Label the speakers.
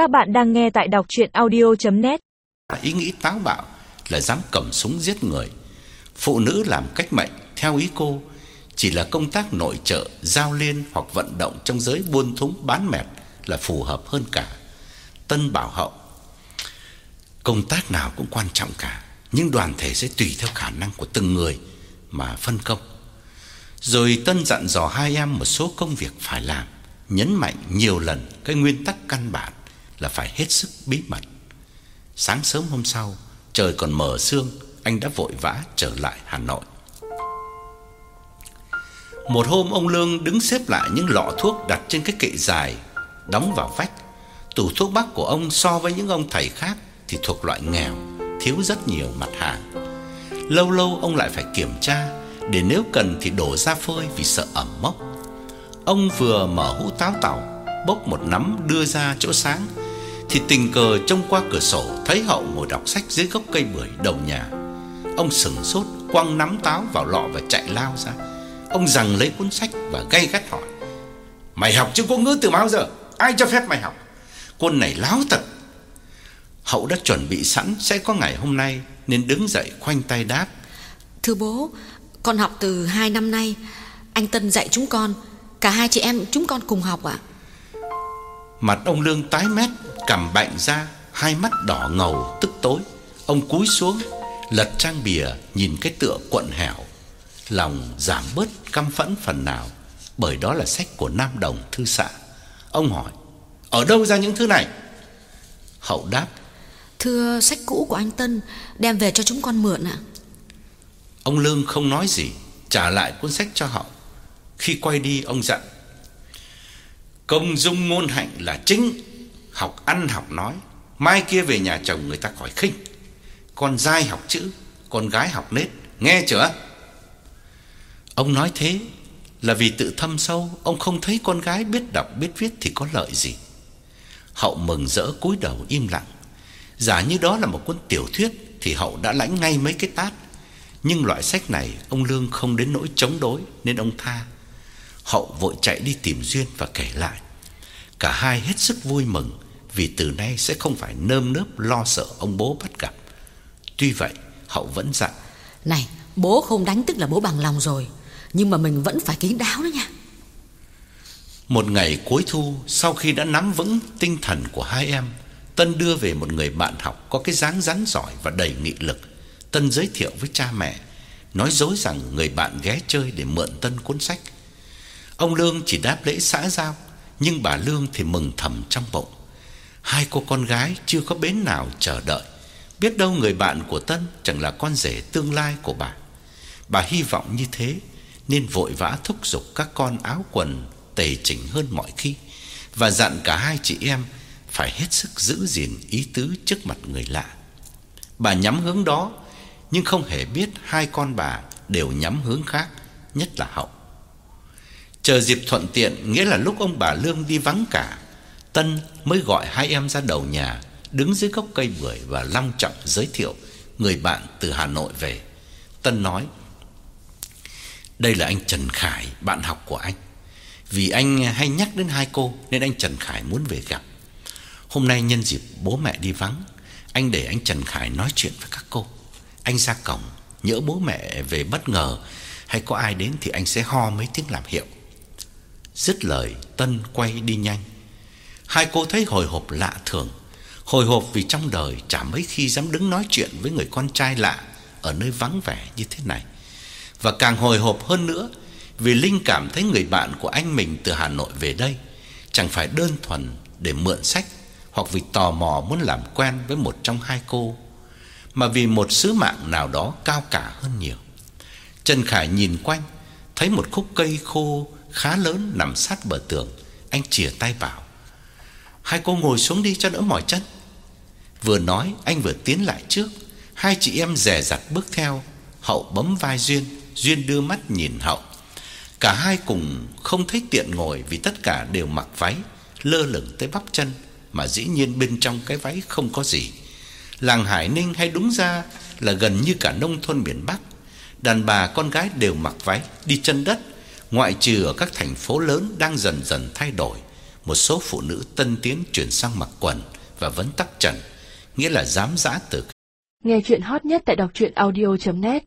Speaker 1: Các bạn đang nghe tại đọc chuyện audio.net
Speaker 2: Ý nghĩ táo bạo là dám cầm súng giết người. Phụ nữ làm cách mệnh theo ý cô chỉ là công tác nội trợ, giao liên hoặc vận động trong giới buôn thúng bán mẹt là phù hợp hơn cả. Tân bảo hậu công tác nào cũng quan trọng cả, nhưng đoàn thể sẽ tùy theo khả năng của từng người mà phân công. Rồi Tân dặn dò hai em một số công việc phải làm, nhấn mạnh nhiều lần cái nguyên tắc căn bản là phải hết sức bí mật. Sáng sớm hôm sau, trời còn mờ sương, anh đã vội vã trở lại Hà Nội. Một hôm ông Lương đứng xếp lại những lọ thuốc đặt trên cái kệ dài đóng vào vách. Tủ thuốc bắc của ông so với những ông thầy khác thì thuộc loại nghèo, thiếu rất nhiều mặt hàng. Lâu lâu ông lại phải kiểm tra để nếu cần thì đổ ra phơi vì sợ ẩm mốc. Ông vừa mở hũ táo tàu, bốc một nắm đưa ra chỗ sáng thì tình cờ trông qua cửa sổ thấy Hậu ngồi đọc sách dưới gốc cây bưởi đầu nhà. Ông sững sốt, quăng nắm táo vào lọ và chạy lao ra. Ông giằng lấy cuốn sách và gay gắt hỏi: "Mày học chữ quốc ngữ từ bao giờ? Ai cho phép mày học?" Con này láo thật. Hậu đã chuẩn bị sẵn sẽ có ngày hôm nay nên đứng dậy khoanh tay đáp:
Speaker 3: Thưa bố, con học từ 2 năm nay. Anh Tân dạy chúng con, cả hai chị em chúng con cùng học ạ.
Speaker 2: Mặt ông Lương tái mét, cằm bệnh ra, hai mắt đỏ ngầu tức tối. Ông cúi xuống, lật trang bìa nhìn cái tựa cuộn hẻo, lòng giảm bớt căm phẫn phần nào, bởi đó là sách của Nam Đồng thư xã. Ông hỏi: "Ở đâu ra những thứ này?" Hậu đáp:
Speaker 3: Thưa sách cũ của anh Tân đem về cho chúng con mượn ạ.
Speaker 2: Ông Lương không nói gì, trả lại cuốn sách cho Hậu. Khi quay đi ông dặn: "Công dung ngôn hạnh là chính, học ăn học nói, mai kia về nhà chồng người ta khỏi khinh. Con trai học chữ, con gái học nết, nghe chưa?" Ông nói thế là vì tự thâm sâu, ông không thấy con gái biết đọc biết viết thì có lợi gì. Hậu mừng rỡ cúi đầu im lặng. Giả như đó là một cuốn tiểu thuyết thì Hậu đã lãnh ngay mấy cái tát. Nhưng loại sách này ông Lương không đến nỗi chống đối nên ông tha. Hậu vội chạy đi tìm Duyên và kể lại. Cả hai hết sức vui mừng vì từ nay sẽ không phải nơm nớp lo sợ ông bố bắt gặp. Tuy vậy, Hậu vẫn dặn:
Speaker 3: Này, bố không đánh tức là bố bằng lòng rồi, nhưng mà mình vẫn phải kín đáo đó nha.
Speaker 2: Một ngày cuối thu, sau khi đã nắm vững tinh thần của hai em, Tân đưa về một người bạn học có cái dáng rắn giỏi và đầy nghị lực. Tân giới thiệu với cha mẹ, nói dối rằng người bạn ghé chơi để mượn Tân cuốn sách. Ông Lương chỉ đáp lễ xã giao, nhưng bà Lương thì mừng thầm trong bụng. Hai cô con gái chưa có bến nào chờ đợi, biết đâu người bạn của Tân chẳng là con rể tương lai của bà. Bà hy vọng như thế nên vội vã thúc giục các con áo quần tề chỉnh hơn mọi khi và dặn cả hai chị em phải hết sức giữ gìn ý tứ trước mặt người lạ. Bà nhắm hướng đó, nhưng không hề biết hai con bà đều nhắm hướng khác, nhất là Hậu. Chờ dịp thuận tiện, nghĩa là lúc ông bà Lương đi vắng cả, Tân mới gọi hai em ra đầu nhà, đứng dưới gốc cây bưởi và long trọng giới thiệu người bạn từ Hà Nội về. Tân nói: "Đây là anh Trần Khải, bạn học của anh. Vì anh hay nhắc đến hai cô nên anh Trần Khải muốn về gặp. Hôm nay nhân dịp bố mẹ đi vắng, anh để anh Trần Khải nói chuyện với các cô. Anh ra cổng, nhỡ bố mẹ về bất ngờ hay có ai đến thì anh sẽ ho mấy tiếng làm hiệu." Dứt lời, Tân quay đi nhanh. Hai cô thấy hồi hộp lạ thường, hồi hộp vì trong đời chả mấy khi dám đứng nói chuyện với người con trai lạ ở nơi vắng vẻ như thế này. Và càng hồi hộp hơn nữa vì Linh cảm thấy người bạn của anh mình từ Hà Nội về đây chẳng phải đơn thuần để mượn sách hoặc vì tò mò muốn làm quen với một trong hai cô, mà vì một sứ mạng nào đó cao cả hơn nhiều. Trần Khải nhìn quanh, thấy một khúc cây khô khá lớn nằm sát bờ tường, anh chìa tay bảo: "Hai cô ngồi xuống đi cho đỡ mỏi chân." Vừa nói, anh vừa tiến lại trước, hai chị em dè dặt bước theo, Hậu bấm vai Duyên, Duyên đưa mắt nhìn Hậu. Cả hai cùng không thấy tiện ngồi vì tất cả đều mặc váy lơ lửng tới bắp chân mà dĩ nhiên bên trong cái váy không có gì. Làng Hải Ninh hay đúng ra là gần như cả nông thôn miền Bắc, đàn bà con gái đều mặc váy đi chân đất, ngoại trừ ở các thành phố lớn đang dần dần thay đổi một số phụ nữ tân tiến chuyển sang mặc quần và vấn tắc trần, nghĩa là dám dã từ
Speaker 4: Nghe chuyện hot nhất tại đọc audio net.